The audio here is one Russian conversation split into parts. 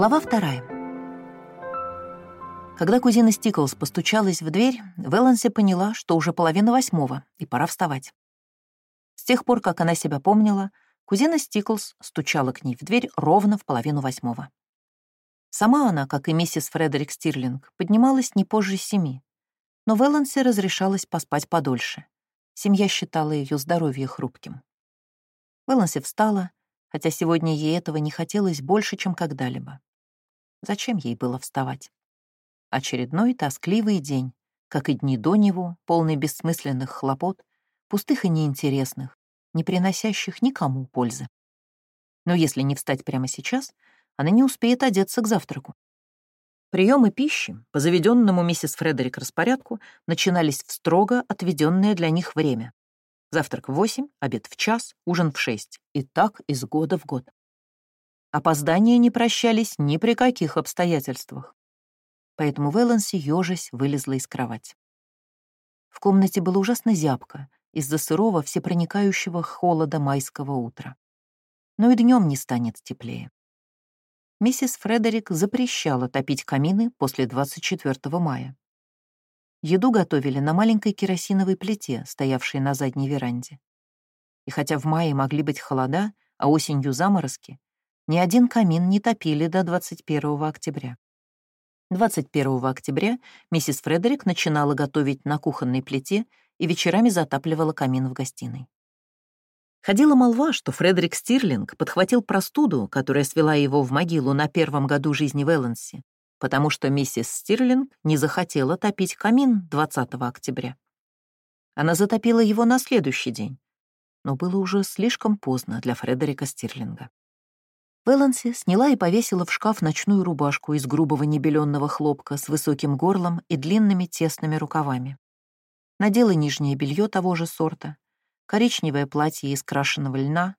Глава вторая. Когда кузина Стиклс постучалась в дверь, Вэланси поняла, что уже половина восьмого, и пора вставать. С тех пор, как она себя помнила, кузина Стиклс стучала к ней в дверь ровно в половину восьмого. Сама она, как и миссис Фредерик Стирлинг, поднималась не позже семи, но Вэланси разрешалась поспать подольше. Семья считала ее здоровье хрупким. Вэланси встала, хотя сегодня ей этого не хотелось больше, чем когда-либо. Зачем ей было вставать? Очередной тоскливый день, как и дни до него, полный бессмысленных хлопот, пустых и неинтересных, не приносящих никому пользы. Но если не встать прямо сейчас, она не успеет одеться к завтраку. Приемы пищи, по заведенному миссис Фредерик распорядку, начинались в строго отведенное для них время. Завтрак в восемь, обед в час, ужин в шесть. И так из года в год. Опоздания не прощались ни при каких обстоятельствах. Поэтому Вэланси, ёжась, вылезла из кровати. В комнате было ужасно зябко из-за сырого, всепроникающего холода майского утра. Но и днем не станет теплее. Миссис Фредерик запрещала топить камины после 24 мая. Еду готовили на маленькой керосиновой плите, стоявшей на задней веранде. И хотя в мае могли быть холода, а осенью заморозки, ни один камин не топили до 21 октября. 21 октября миссис Фредерик начинала готовить на кухонной плите и вечерами затапливала камин в гостиной. Ходила молва, что Фредерик Стирлинг подхватил простуду, которая свела его в могилу на первом году жизни в Элленсе, потому что миссис Стирлинг не захотела топить камин 20 октября. Она затопила его на следующий день, но было уже слишком поздно для Фредерика Стирлинга. Вэланси сняла и повесила в шкаф ночную рубашку из грубого небеленного хлопка с высоким горлом и длинными тесными рукавами. Надела нижнее белье того же сорта, коричневое платье из крашеного льна,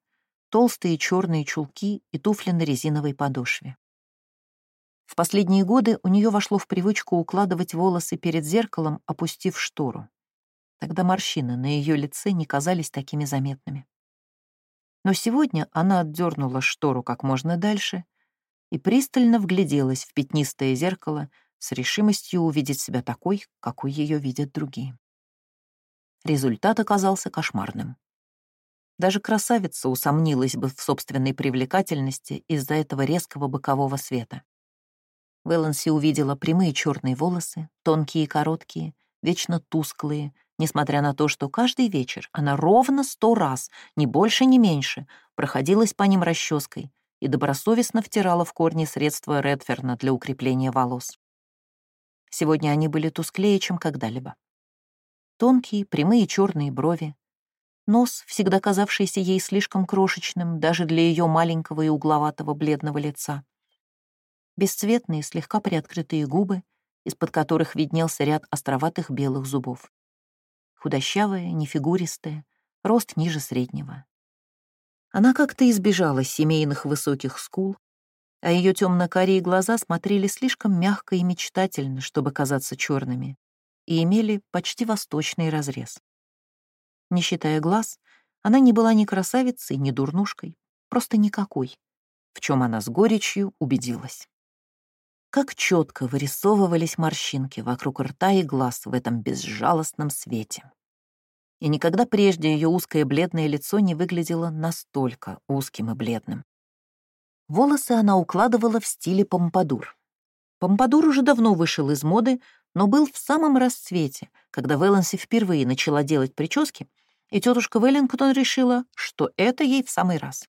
толстые черные чулки и туфли на резиновой подошве. В последние годы у нее вошло в привычку укладывать волосы перед зеркалом, опустив штору. Тогда морщины на ее лице не казались такими заметными. Но сегодня она отдернула штору как можно дальше и пристально вгляделась в пятнистое зеркало с решимостью увидеть себя такой, какой ее видят другие. Результат оказался кошмарным. Даже красавица усомнилась бы в собственной привлекательности из-за этого резкого бокового света. Вэланси увидела прямые черные волосы, тонкие и короткие, вечно тусклые, несмотря на то, что каждый вечер она ровно сто раз, ни больше, ни меньше, проходилась по ним расческой и добросовестно втирала в корни средства Редферна для укрепления волос. Сегодня они были тусклее, чем когда-либо. Тонкие, прямые черные брови, нос, всегда казавшийся ей слишком крошечным даже для ее маленького и угловатого бледного лица, бесцветные, слегка приоткрытые губы, из-под которых виднелся ряд островатых белых зубов. Худощавая, нефигуристая, рост ниже среднего. Она как-то избежала семейных высоких скул, а ее темно-карие глаза смотрели слишком мягко и мечтательно, чтобы казаться черными, и имели почти восточный разрез. Не считая глаз, она не была ни красавицей, ни дурнушкой, просто никакой, в чем она с горечью убедилась как четко вырисовывались морщинки вокруг рта и глаз в этом безжалостном свете. И никогда прежде ее узкое бледное лицо не выглядело настолько узким и бледным. Волосы она укладывала в стиле помпадур. Помпадур уже давно вышел из моды, но был в самом расцвете, когда Вэланси впервые начала делать прически, и тетушка Веллингтон решила, что это ей в самый раз.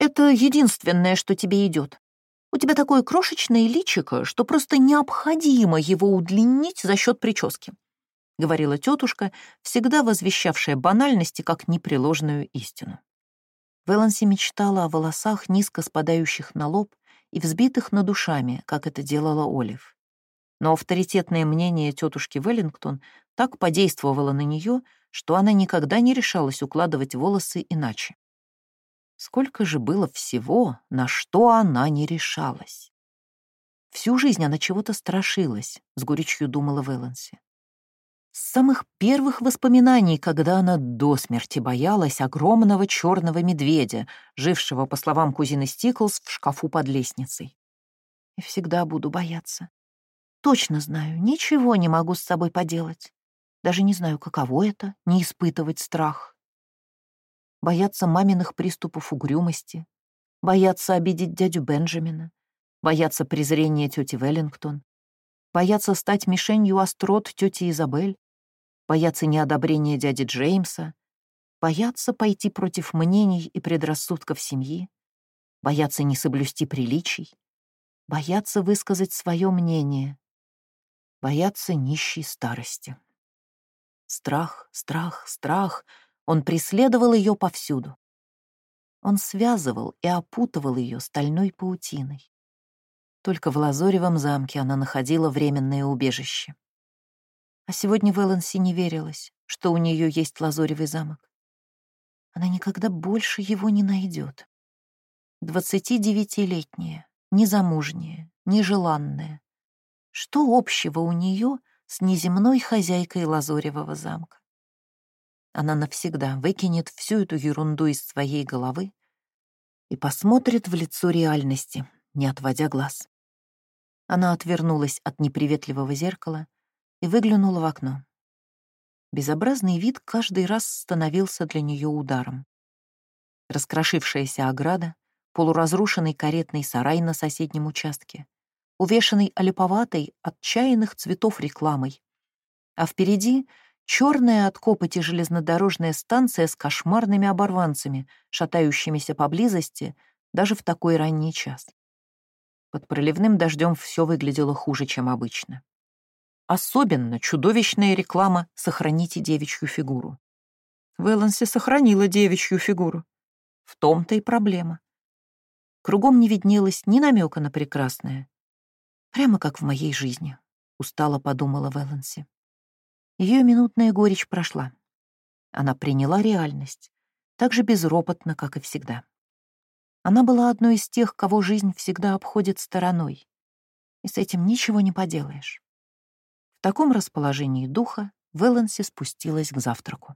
«Это единственное, что тебе идет», у тебя такое крошечное личико, что просто необходимо его удлинить за счет прически», — говорила тетушка, всегда возвещавшая банальности как непреложную истину. Вэланси мечтала о волосах, низко спадающих на лоб и взбитых над душами, как это делала Олив. Но авторитетное мнение тетушки Веллингтон так подействовало на нее, что она никогда не решалась укладывать волосы иначе. Сколько же было всего, на что она не решалась. Всю жизнь она чего-то страшилась, с горечью думала Вэланси. С самых первых воспоминаний, когда она до смерти боялась огромного черного медведя, жившего, по словам кузины Стиклс, в шкафу под лестницей. И всегда буду бояться. Точно знаю, ничего не могу с собой поделать. Даже не знаю, каково это — не испытывать страх. Бояться маминых приступов угрюмости, бояться обидеть дядю Бенджамина, бояться презрения тети Веллингтон, бояться стать мишенью острот тети Изабель, бояться неодобрения дяди Джеймса, бояться пойти против мнений и предрассудков семьи, бояться не соблюсти приличий, бояться высказать свое мнение, бояться нищей старости. Страх, страх, страх, он преследовал ее повсюду. Он связывал и опутывал ее стальной паутиной. Только в Лазоревом замке она находила временное убежище. А сегодня Вэланси не верилась, что у нее есть Лазоревый замок. Она никогда больше его не найдет. Двадцатидевятилетняя, незамужняя, нежеланная. Что общего у нее с неземной хозяйкой Лазоревого замка? Она навсегда выкинет всю эту ерунду из своей головы и посмотрит в лицо реальности, не отводя глаз. Она отвернулась от неприветливого зеркала и выглянула в окно. Безобразный вид каждый раз становился для нее ударом. Раскрошившаяся ограда, полуразрушенный каретный сарай на соседнем участке, увешанный олиповатой, отчаянных цветов рекламой. А впереди черная от копоти железнодорожная станция с кошмарными оборванцами, шатающимися поблизости даже в такой ранний час. Под проливным дождем все выглядело хуже, чем обычно. Особенно чудовищная реклама «Сохраните девичью фигуру». Вэланси сохранила девичью фигуру. В том-то и проблема. Кругом не виднелось ни намека на прекрасное. Прямо как в моей жизни, устало подумала Вэланси. Ее минутная горечь прошла. Она приняла реальность, так же безропотно, как и всегда. Она была одной из тех, кого жизнь всегда обходит стороной, и с этим ничего не поделаешь. В таком расположении духа Вэланси спустилась к завтраку.